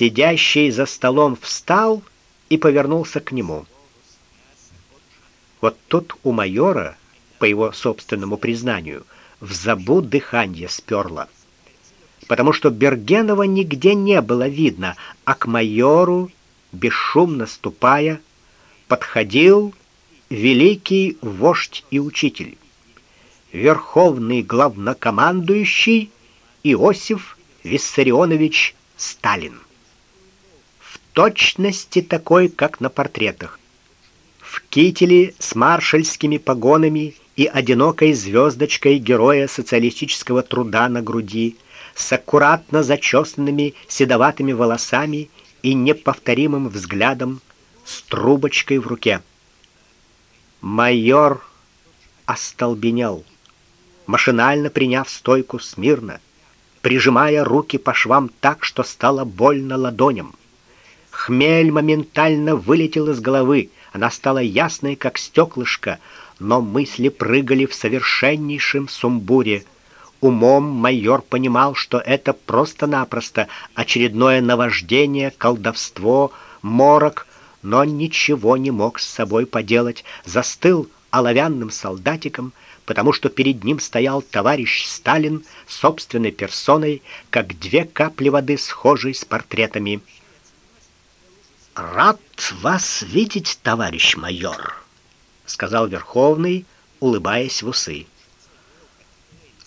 Сидящий за столом встал и повернулся к нему. Вот тут у майора, по его собственному признанию, в забу дыхание сперло. Потому что Бергенова нигде не было видно, а к майору, бесшумно ступая, подходил великий вождь и учитель, верховный главнокомандующий Иосиф Виссарионович Сталин. Точности такой, как на портретах. В кителе с маршальскими погонами и одинокой звездочкой героя социалистического труда на груди, с аккуратно зачесанными седоватыми волосами и неповторимым взглядом, с трубочкой в руке. Майор остолбенел, машинально приняв стойку смирно, прижимая руки по швам так, что стало больно ладоням. Хмель моментально вылетел из головы, она стала ясной, как стеклышко, но мысли прыгали в совершеннейшем сумбуре. Умом майор понимал, что это просто-напросто очередное наваждение, колдовство, морок, но ничего не мог с собой поделать, застыл оловянным солдатиком, потому что перед ним стоял товарищ Сталин собственной персоной, как две капли воды, схожие с портретами. Рад вас видеть, товарищ майор, сказал верховный, улыбаясь в усы.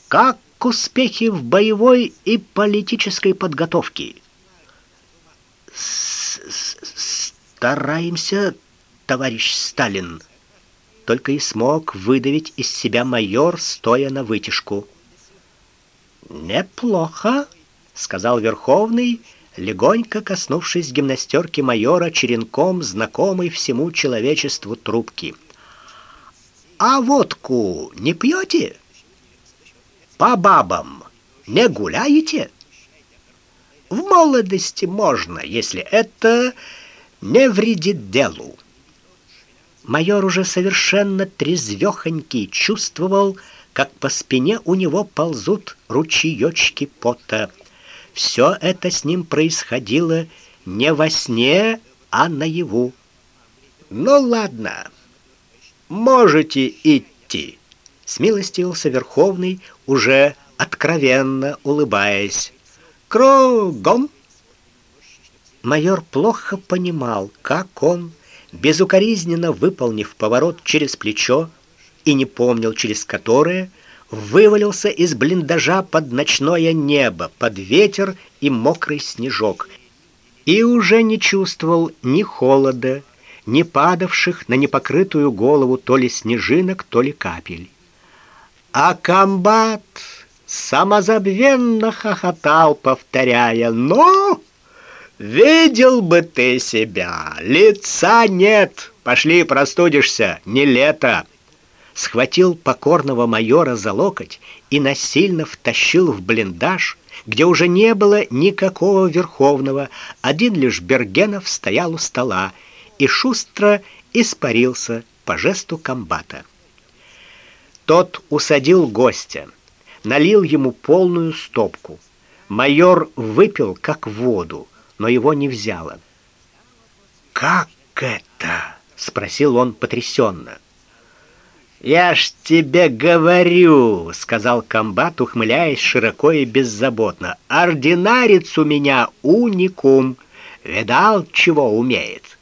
Как успехи в боевой и политической подготовке? С -с Стараемся, товарищ Сталин, только и смог выдавить из себя майор, стоя на вытяжку. Неплохо, сказал верховный, легонько коснувшись гимнастерки майора черенком, знакомой всему человечеству трубки. А водку не пьете? По бабам не гуляете? В молодости можно, если это не вредит делу. Майор уже совершенно трезвёхонький чувствовал, как по спине у него ползут ручеёчки пота. Все это с ним происходило не во сне, а наяву. Ну ладно. Можете идти, смилостивился верховный, уже откровенно улыбаясь. Кругом майор плохо понимал, как он, безукоризненно выполнив поворот через плечо и не помнил, через которое, вывалился из блиндажа под ночное небо, под ветер и мокрый снежок, и уже не чувствовал ни холода, ни падавших на непокрытую голову то ли снежинок, то ли капель. А комбат самозабвенно хохотал, повторяя: "Но Видел бы ты себя, лица нет. Пошли, простудишься, не лето. Схватил покорного майора за локоть и насильно втащил в блиндаж, где уже не было никакого верховного, один лишь Бергенов стоял у стола и шустро испарился по жесту комбата. Тот усадил гостя, налил ему полную стопку. Майор выпил как воду но его не взяло. Как это? спросил он потрясенно. Я ж тебе говорю, сказал комбат, ухмыляясь широко и беззаботно. Ординарец у меня уникум. Видал, чего умеет.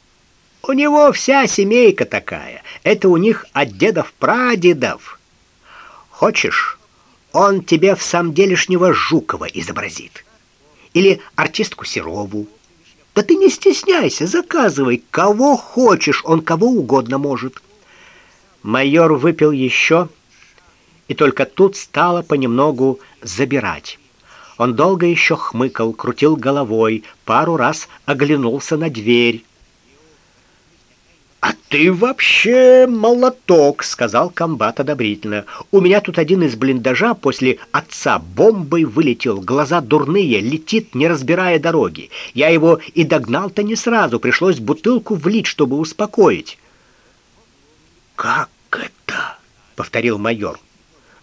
У него вся семейка такая. Это у них от дедов-прадедов. Хочешь, он тебе в самом делешнего Жукова изобразит или артистку Серову. Да ты не стесняйся, заказывай, кого хочешь, он кого угодно может. Майор выпил еще, и только тут стало понемногу забирать. Он долго еще хмыкал, крутил головой, пару раз оглянулся на дверь. А ты вообще молоток, сказал комбат одобрительно. У меня тут один из блиндажа после отца бомбой вылетел, глаза дурные, летит, не разбирая дороги. Я его и догнал-то не сразу, пришлось бутылку влить, чтобы успокоить. Как это? повторил майор.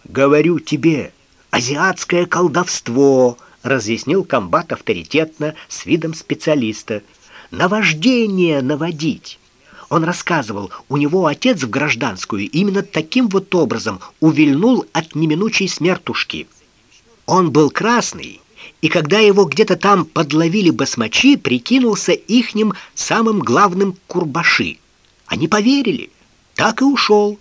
Говорю тебе, азиатское колдовство, разъяснил комбат авторитетно, с видом специалиста. Наваждение наводить. Он рассказывал, у него отец в гражданскую именно таким вот образом увильнул от неминучей смертушки. Он был красный, и когда его где-то там подловили басмачи, прикинулся ихним самым главным курбаши. Они поверили, так и ушел.